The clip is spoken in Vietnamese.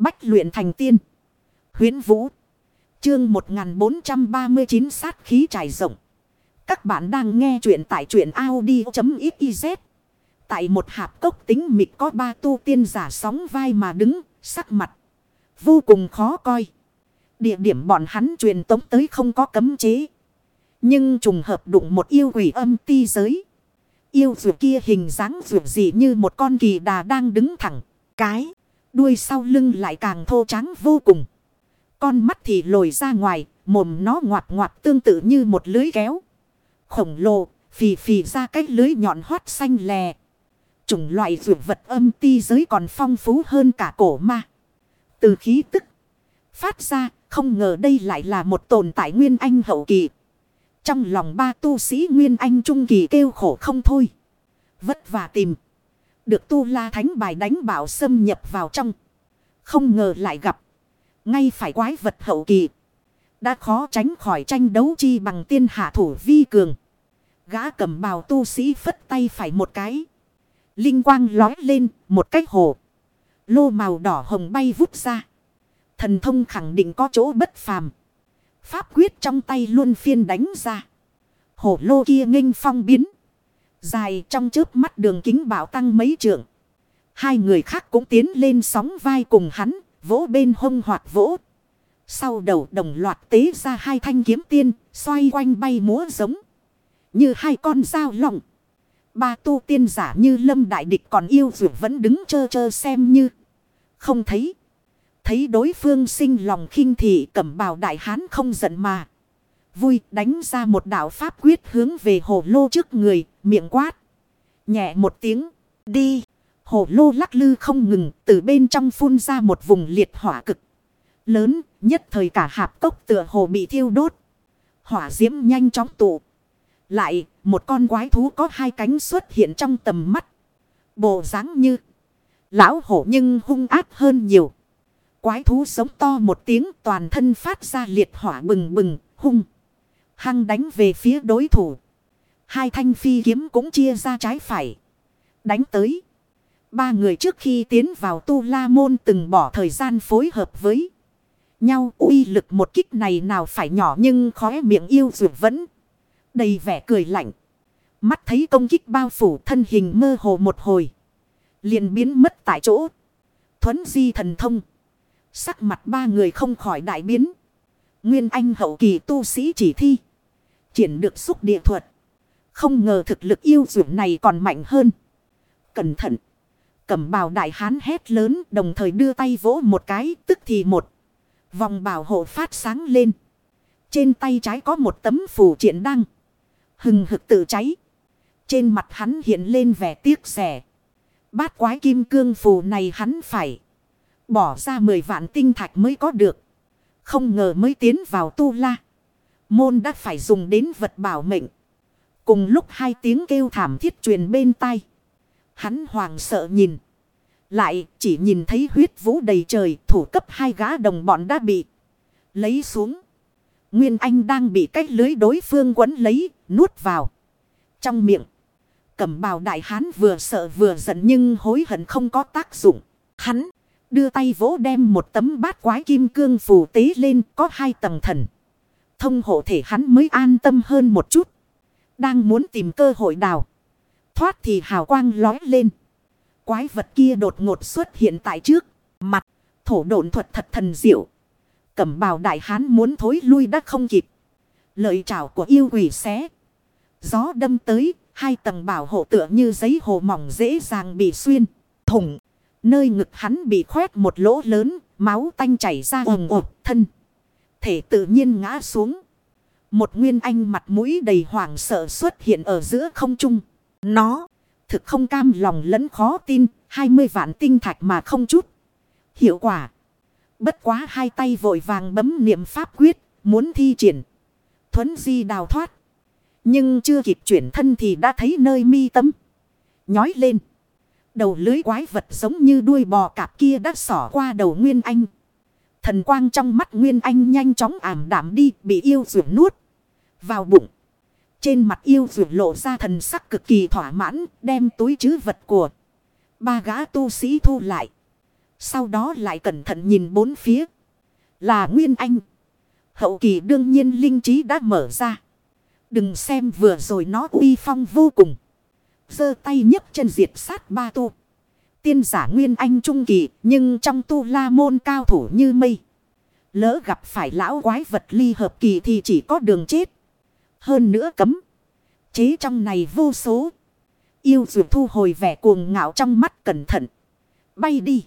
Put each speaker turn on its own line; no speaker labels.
Bách luyện thành tiên. Huyến Vũ. Chương 1439 sát khí trải rộng. Các bạn đang nghe truyện tại truyện Audi.xyz. Tại một hạp cốc tính mịt có ba tu tiên giả sóng vai mà đứng, sắc mặt. Vô cùng khó coi. Địa điểm bọn hắn truyền tống tới không có cấm chế. Nhưng trùng hợp đụng một yêu quỷ âm ti giới. Yêu dù kia hình dáng dù gì như một con kỳ đà đang đứng thẳng. Cái. Đuôi sau lưng lại càng thô trắng vô cùng. Con mắt thì lồi ra ngoài, mồm nó ngoạt ngoạt tương tự như một lưới kéo. Khổng lồ, phì phì ra cái lưới nhọn hoắt xanh lè. Chủng loại dược vật âm ti giới còn phong phú hơn cả cổ ma. Từ khí tức phát ra, không ngờ đây lại là một tồn tại nguyên anh hậu kỳ. Trong lòng ba tu sĩ nguyên anh trung kỳ kêu khổ không thôi. Vất vả tìm. Được tu la thánh bài đánh bảo xâm nhập vào trong. Không ngờ lại gặp. Ngay phải quái vật hậu kỳ. Đã khó tránh khỏi tranh đấu chi bằng tiên hạ thủ vi cường. Gã cầm bào tu sĩ phất tay phải một cái. Linh quang lói lên một cách hồ. Lô màu đỏ hồng bay vút ra. Thần thông khẳng định có chỗ bất phàm. Pháp quyết trong tay luôn phiên đánh ra. Hổ lô kia nghênh phong biến. Dài trong trước mắt đường kính bảo tăng mấy trượng. Hai người khác cũng tiến lên sóng vai cùng hắn, vỗ bên hông hoạt vỗ. Sau đầu đồng loạt tế ra hai thanh kiếm tiên, xoay quanh bay múa giống. Như hai con dao lọng. Ba tu tiên giả như lâm đại địch còn yêu dù vẫn đứng chơ chơ xem như. Không thấy. Thấy đối phương sinh lòng khinh thị cẩm bào đại hán không giận mà. Vui đánh ra một đạo pháp quyết hướng về hồ lô trước người, miệng quát. Nhẹ một tiếng, đi. Hồ lô lắc lư không ngừng, từ bên trong phun ra một vùng liệt hỏa cực. Lớn, nhất thời cả hạp cốc tựa hồ bị thiêu đốt. Hỏa diễm nhanh chóng tụ. Lại, một con quái thú có hai cánh xuất hiện trong tầm mắt. Bộ dáng như lão hổ nhưng hung ác hơn nhiều. Quái thú sống to một tiếng toàn thân phát ra liệt hỏa bừng bừng, hung. Hăng đánh về phía đối thủ. Hai thanh phi kiếm cũng chia ra trái phải. Đánh tới. Ba người trước khi tiến vào tu la môn từng bỏ thời gian phối hợp với nhau. uy lực một kích này nào phải nhỏ nhưng khóe miệng yêu dù vẫn đầy vẻ cười lạnh. Mắt thấy công kích bao phủ thân hình mơ hồ một hồi. liền biến mất tại chỗ. Thuấn di thần thông. Sắc mặt ba người không khỏi đại biến. Nguyên anh hậu kỳ tu sĩ chỉ thi. Triển được xúc địa thuật. Không ngờ thực lực yêu dũng này còn mạnh hơn. Cẩn thận. Cẩm bào đại hán hét lớn, đồng thời đưa tay vỗ một cái, tức thì một. Vòng bảo hộ phát sáng lên. Trên tay trái có một tấm phù triển đăng. Hừng hực tự cháy. Trên mặt hắn hiện lên vẻ tiếc rẻ. Bát quái kim cương phù này hắn phải. Bỏ ra 10 vạn tinh thạch mới có được. Không ngờ mới tiến vào tu la. Môn đã phải dùng đến vật bảo mệnh. Cùng lúc hai tiếng kêu thảm thiết truyền bên tai. Hắn hoàng sợ nhìn. Lại chỉ nhìn thấy huyết vũ đầy trời thủ cấp hai gã đồng bọn đã bị lấy xuống. Nguyên Anh đang bị cách lưới đối phương quấn lấy, nuốt vào. Trong miệng, cẩm bào đại hán vừa sợ vừa giận nhưng hối hận không có tác dụng. Hắn đưa tay vỗ đem một tấm bát quái kim cương phù tế lên có hai tầng thần. Thông hộ thể hắn mới an tâm hơn một chút. Đang muốn tìm cơ hội đào. Thoát thì hào quang lói lên. Quái vật kia đột ngột xuất hiện tại trước. Mặt. Thổ độn thuật thật thần diệu. Cẩm bào đại hán muốn thối lui đã không kịp. Lợi trảo của yêu quỷ xé. Gió đâm tới. Hai tầng bảo hộ tựa như giấy hồ mỏng dễ dàng bị xuyên. Thủng. Nơi ngực hắn bị khoét một lỗ lớn. Máu tanh chảy ra ồm ồm thân. Thể tự nhiên ngã xuống. Một nguyên anh mặt mũi đầy hoảng sợ xuất hiện ở giữa không trung. Nó thực không cam lòng lẫn khó tin. 20 vạn tinh thạch mà không chút. Hiệu quả. Bất quá hai tay vội vàng bấm niệm pháp quyết. Muốn thi triển. Thuấn di đào thoát. Nhưng chưa kịp chuyển thân thì đã thấy nơi mi tâm. Nhói lên. Đầu lưới quái vật giống như đuôi bò cạp kia đã xỏ qua đầu Nguyên Anh. Thần quang trong mắt Nguyên Anh nhanh chóng ảm đạm đi, bị yêu dụ nuốt vào bụng. Trên mặt yêu dụ lộ ra thần sắc cực kỳ thỏa mãn, đem túi chứ vật của ba gã tu sĩ thu lại. Sau đó lại cẩn thận nhìn bốn phía. Là Nguyên Anh. Hậu kỳ đương nhiên linh trí đã mở ra. Đừng xem vừa rồi nó uy phong vô cùng. giơ tay nhấc chân diệt sát ba tu. Tiên giả Nguyên Anh trung kỳ, nhưng trong tu la môn cao thủ như mây. Lỡ gặp phải lão quái vật ly hợp kỳ thì chỉ có đường chết. Hơn nữa cấm. Chế trong này vô số. Yêu dù thu hồi vẻ cuồng ngạo trong mắt cẩn thận. Bay đi.